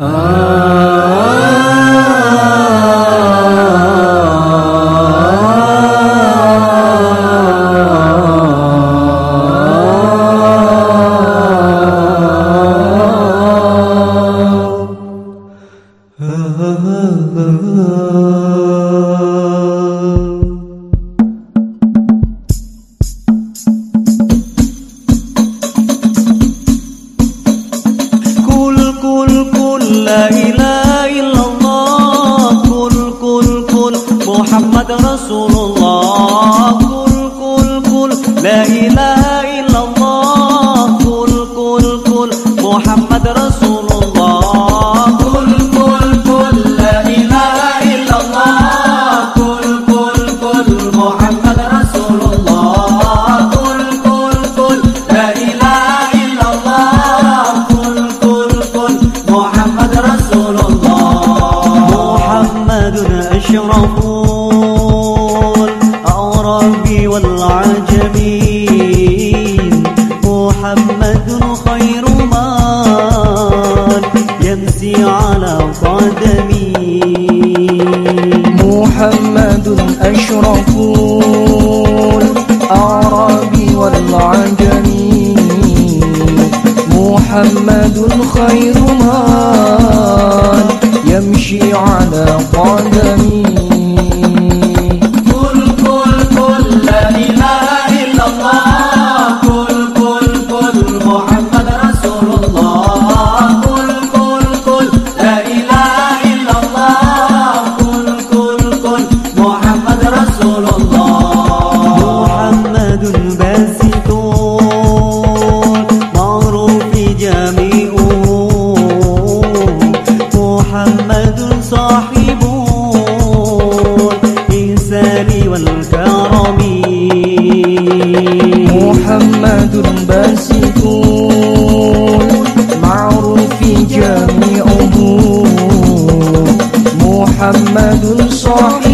Ah. محمد رسول الله. قل قل قل لا إله محمد خير مال يمشي على قدمي. محمد أشرف الأعرابي والعجم محمد خير مال يمشي على قدمي.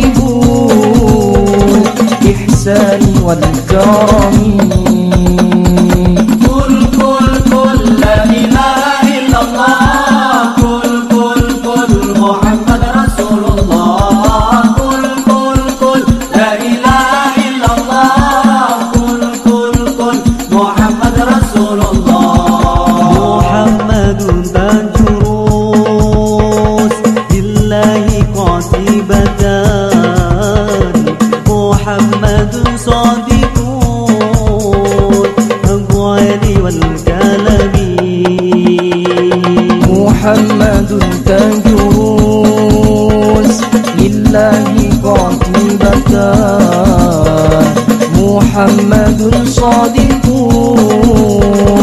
يجيبوا الإحسان والكرم قل قل قل لا إله إلا الله. قل قل قل محمد رسول الله. قل قل قل لا إله إلا الله. قل قل قل محمد رسول الله. محمد محمد صادق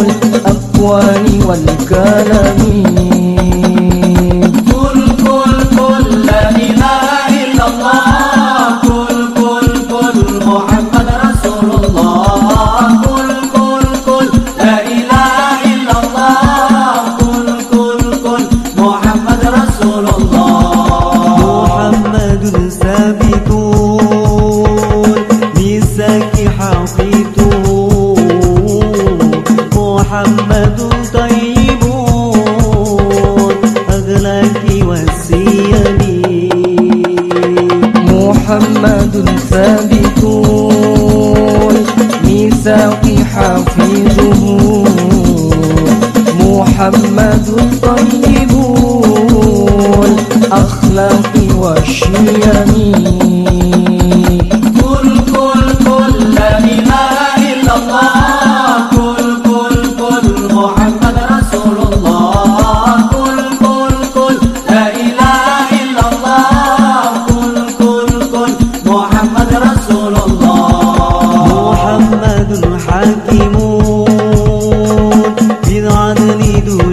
الأقوال والكلام. قل قل قل لا إله إلا الله. محمد طيب أغلاك والسيم محمد ثابت ميثاق حفيظه محمد طيب أخلاقي والشيم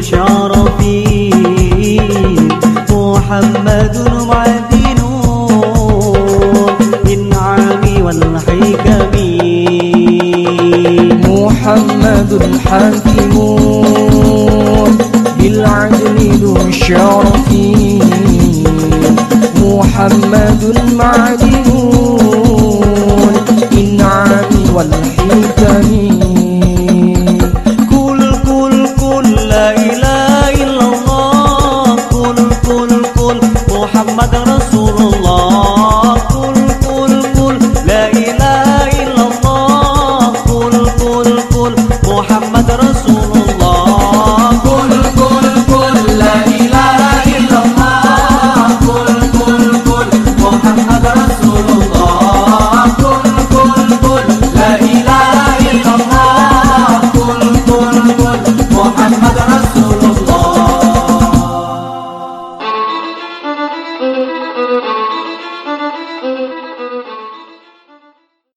شرفي محمد ربي نور بالنعم والحكم. محمد حكيم بالعدل ذو الشرف محمد المعدل محمد